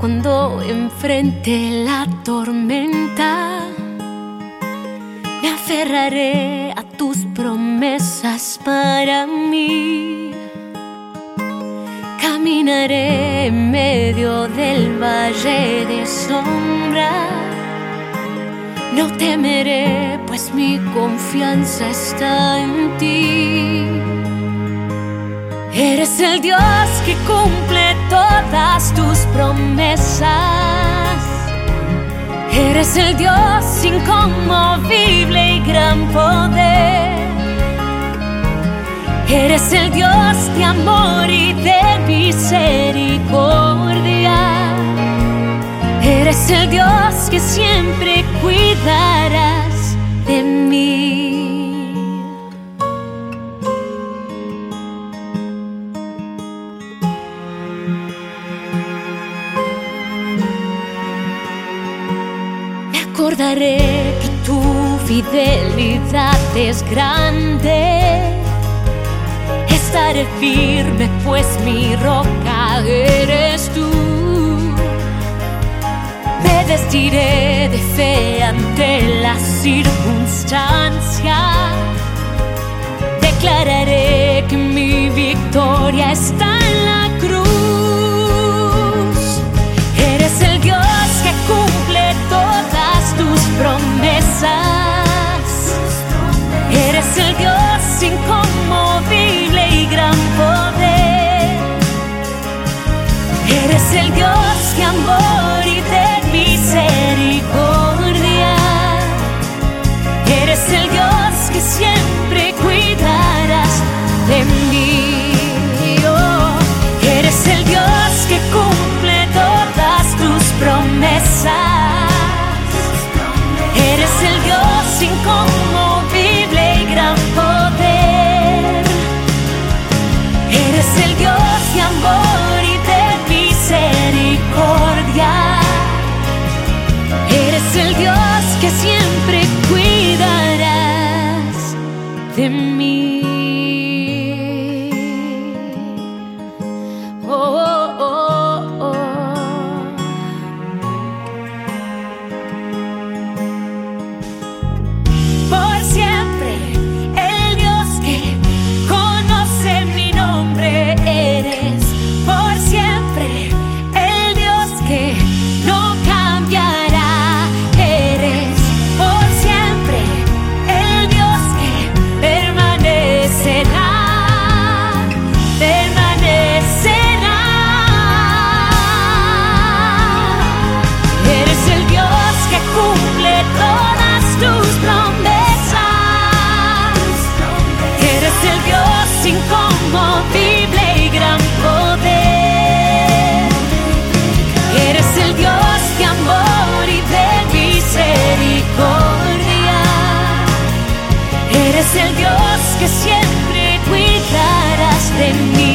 cuando enfrente la tormenta. Me aferraré a tus promesas para mí. Caminaré en medio del valle de sombra. No temeré, pues mi confianza está en ti. Eres el Dios que cumple todas tus promesas. Eres el Dios inconmovible y gran poder. Eres el Dios de amor y de misericordia. Eres el Dios que siempre cuidarás de mí. Me acordaré que tu fidelidad es grande. Estaré firme, pues mi roca eres tú. Me vestiré de fe ante la circunstancia. Declararé que mi victoria está el Dios de amor y de misericordia. eres el Dios que siempre cuidarás de mí.